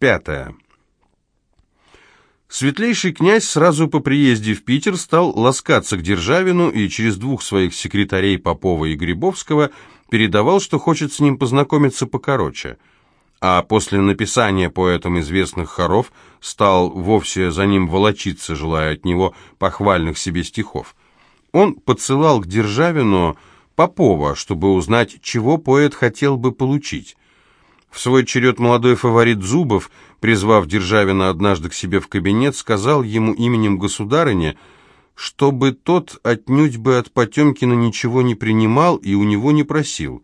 Пятое. Светлейший князь сразу по приезде в Питер стал ласкаться к Державину и через двух своих секретарей Попова и Грибовского передавал, что хочет с ним познакомиться покороче. А после написания поэтом известных хоров стал вовсе за ним волочиться, желая от него похвальных себе стихов. Он подсылал к Державину Попова, чтобы узнать, чего поэт хотел бы получить. В свой черед молодой фаворит Зубов, призвав Державина однажды к себе в кабинет, сказал ему именем государыни, чтобы тот отнюдь бы от Потемкина ничего не принимал и у него не просил.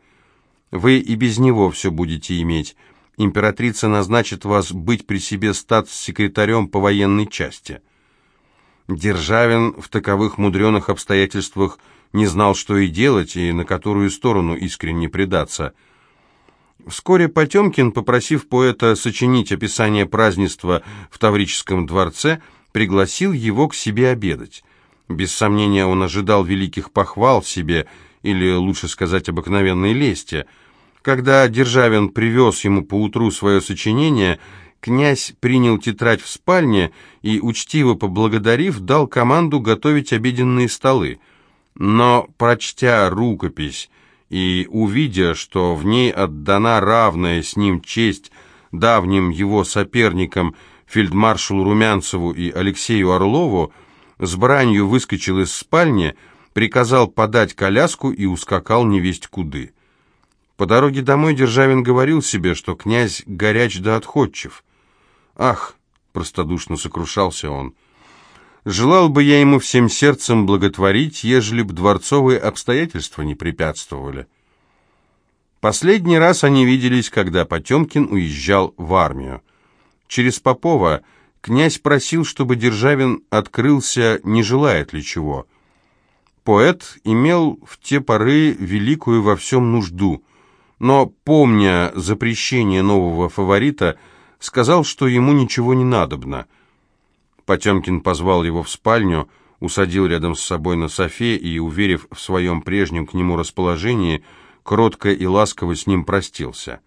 Вы и без него все будете иметь. Императрица назначит вас быть при себе статс-секретарем по военной части. Державин в таковых мудреных обстоятельствах не знал, что и делать, и на которую сторону искренне предаться – Вскоре Потемкин, попросив поэта сочинить описание празднества в Таврическом дворце, пригласил его к себе обедать. Без сомнения, он ожидал великих похвал себе, или, лучше сказать, обыкновенной лести. Когда Державин привез ему поутру свое сочинение, князь принял тетрадь в спальне и, учтиво поблагодарив, дал команду готовить обеденные столы. Но, прочтя рукопись и, увидя, что в ней отдана равная с ним честь давним его соперникам фельдмаршалу Румянцеву и Алексею Орлову, с бранью выскочил из спальни, приказал подать коляску и ускакал невесть куды. По дороге домой Державин говорил себе, что князь горяч да отходчив. «Ах!» — простодушно сокрушался он — Желал бы я ему всем сердцем благотворить, ежели б дворцовые обстоятельства не препятствовали. Последний раз они виделись, когда Потемкин уезжал в армию. Через Попова князь просил, чтобы Державин открылся, не желает ли чего. Поэт имел в те поры великую во всем нужду, но, помня запрещение нового фаворита, сказал, что ему ничего не надобно – Потемкин позвал его в спальню, усадил рядом с собой на софе и, уверив в своем прежнем к нему расположении, кротко и ласково с ним простился.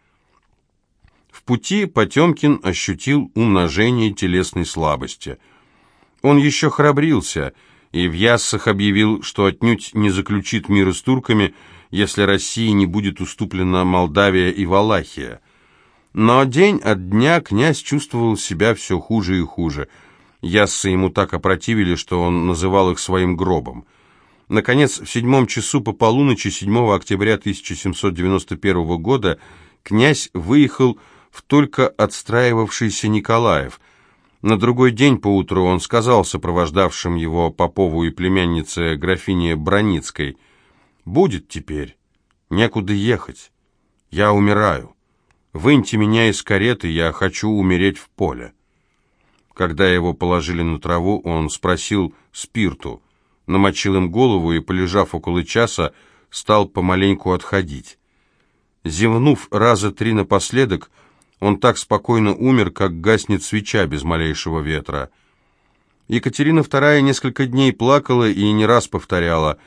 В пути Потемкин ощутил умножение телесной слабости. Он еще храбрился и в Яссах объявил, что отнюдь не заключит мира с турками, если России не будет уступлена Молдавия и Валахия. Но день от дня князь чувствовал себя все хуже и хуже – Яссы ему так опротивили, что он называл их своим гробом. Наконец, в седьмом часу по полуночи 7 октября 1791 года князь выехал в только отстраивавшийся Николаев. На другой день поутру он сказал сопровождавшим его Попову и племяннице графине Броницкой, «Будет теперь, некуда ехать, я умираю. Выньте меня из кареты, я хочу умереть в поле». Когда его положили на траву, он спросил спирту, намочил им голову и, полежав около часа, стал помаленьку отходить. Зевнув раза три напоследок, он так спокойно умер, как гаснет свеча без малейшего ветра. Екатерина II несколько дней плакала и не раз повторяла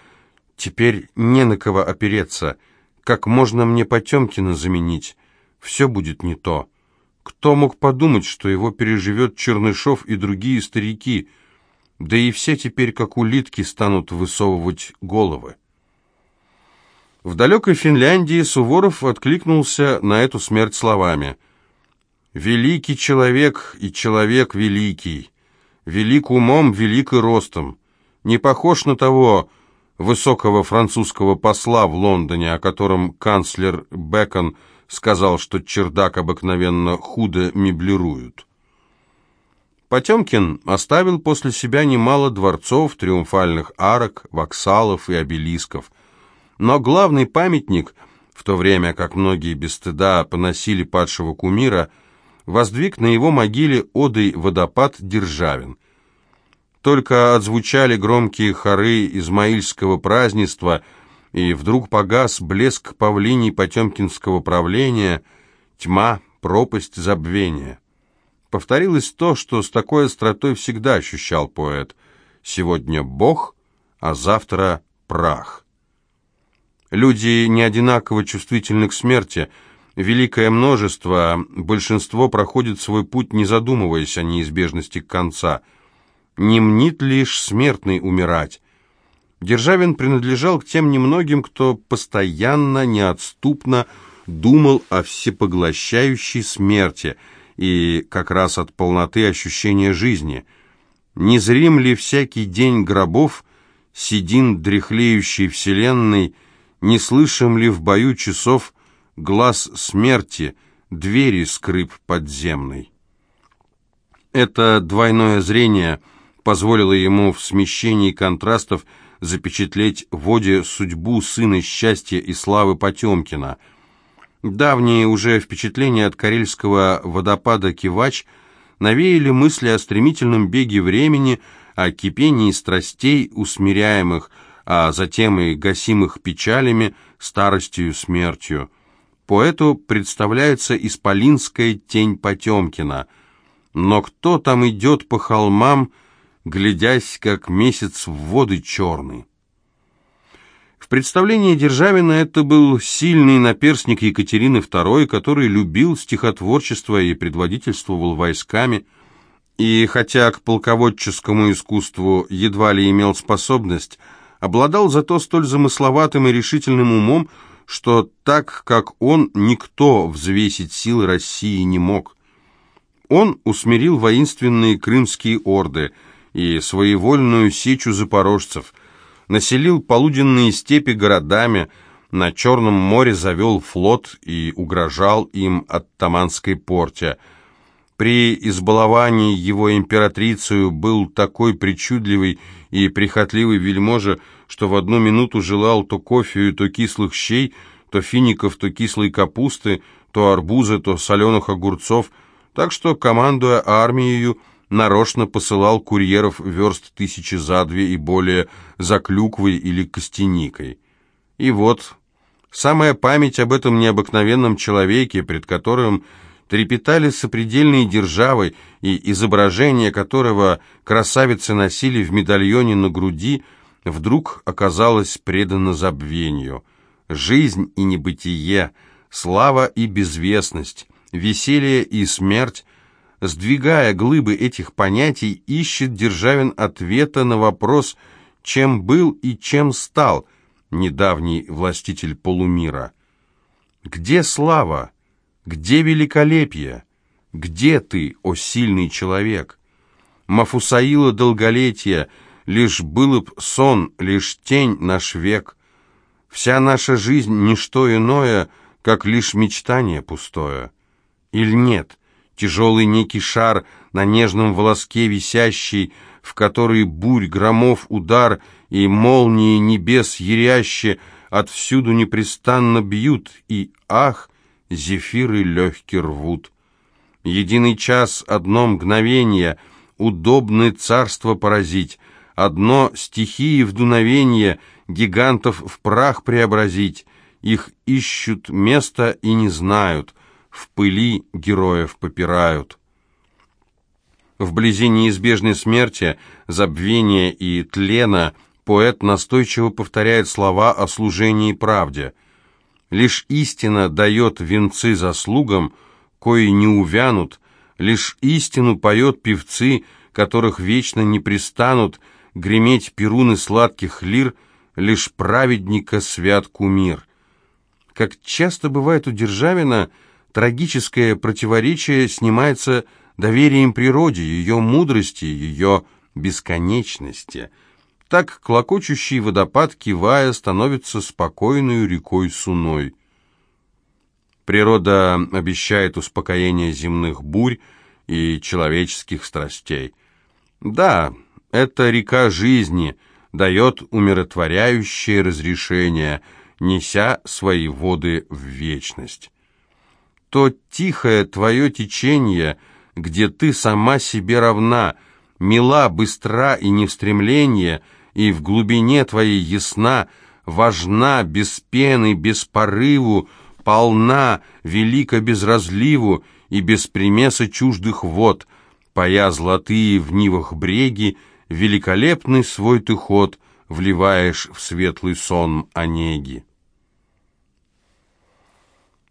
«Теперь не на кого опереться. Как можно мне Потемкина заменить? Все будет не то». Кто мог подумать, что его переживет Чернышов и другие старики, да и все теперь, как улитки, станут высовывать головы. В далекой Финляндии Суворов откликнулся на эту смерть словами. «Великий человек и человек великий, велик умом, велик и ростом, не похож на того высокого французского посла в Лондоне, о котором канцлер Бекон – сказал, что чердак обыкновенно худо меблируют. Потемкин оставил после себя немало дворцов, триумфальных арок, воксалов и обелисков. Но главный памятник, в то время как многие без стыда поносили падшего кумира, воздвиг на его могиле одой водопад Державин. Только отзвучали громкие хоры измаильского празднества – и вдруг погас блеск павлиний потемкинского правления, тьма, пропасть забвения. Повторилось то, что с такой остротой всегда ощущал поэт. Сегодня Бог, а завтра прах. Люди не одинаково чувствительны к смерти, великое множество, большинство проходит свой путь, не задумываясь о неизбежности конца. Не мнит лишь смертный умирать. Державин принадлежал к тем немногим, кто постоянно, неотступно думал о всепоглощающей смерти и как раз от полноты ощущения жизни. Не зрим ли всякий день гробов, седин дряхлеющей вселенной, не слышим ли в бою часов глаз смерти, двери скрып подземной? Это двойное зрение позволило ему в смещении контрастов запечатлеть в воде судьбу сына счастья и славы Потемкина – Давние уже впечатления от карельского водопада Кивач навеяли мысли о стремительном беге времени, о кипении страстей, усмиряемых, а затем и гасимых печалями, старостью, смертью. Поэту представляется исполинская тень Потемкина. Но кто там идет по холмам, глядясь, как месяц в воды черный? В представлении Державина это был сильный наперсник Екатерины II, который любил стихотворчество и предводительствовал войсками, и хотя к полководческому искусству едва ли имел способность, обладал зато столь замысловатым и решительным умом, что так, как он, никто взвесить силы России не мог. Он усмирил воинственные крымские орды и своевольную сечу запорожцев – населил полуденные степи городами, на Черном море завел флот и угрожал им от Таманской порте. При избаловании его императрицею был такой причудливый и прихотливый вельможа, что в одну минуту желал то кофею, то кислых щей, то фиников, то кислой капусты, то арбуза, то соленых огурцов, так что, командуя армией, нарочно посылал курьеров верст тысячи за две и более за клюквой или костяникой. И вот, самая память об этом необыкновенном человеке, пред которым трепетали сопредельные державы и изображение которого красавицы носили в медальоне на груди, вдруг оказалось предано забвению. Жизнь и небытие, слава и безвестность, веселье и смерть Сдвигая глыбы этих понятий, ищет Державин ответа на вопрос, чем был и чем стал недавний властитель полумира. Где слава? Где великолепие? Где ты, о сильный человек? Мафусаила долголетия, лишь был б сон, лишь тень наш век. Вся наша жизнь — ничто иное, как лишь мечтание пустое. Или нет — тяжелый некий шар на нежном волоске висящий, в который бурь громов удар и молнии небес яряще отвсюду непрестанно бьют, и, ах, зефиры легкие рвут. Единый час, одно мгновение, удобное царство поразить, одно стихии в гигантов в прах преобразить, их ищут место и не знают — в пыли героев попирают. Вблизи неизбежной смерти, забвения и тлена поэт настойчиво повторяет слова о служении правде. Лишь истина дает венцы заслугам, кои не увянут, лишь истину поет певцы, которых вечно не пристанут греметь перуны сладких лир, лишь праведника свят кумир. Как часто бывает у Державина, трагическое противоречие снимается доверием природе, ее мудрости, ее бесконечности. Так клокочущий водопад, кивая, становится спокойной рекой Суной. Природа обещает успокоение земных бурь и человеческих страстей. Да, эта река жизни дает умиротворяющее разрешение, неся свои воды в вечность то тихое твое течение, где ты сама себе равна, мила, быстра и не в стремлении, и в глубине твоей ясна, важна, без пены, без порыву, полна, велика без разливу и без примеса чуждых вод, поя золотые в нивах бреги, великолепный свой ты ход вливаешь в светлый сон Онеги.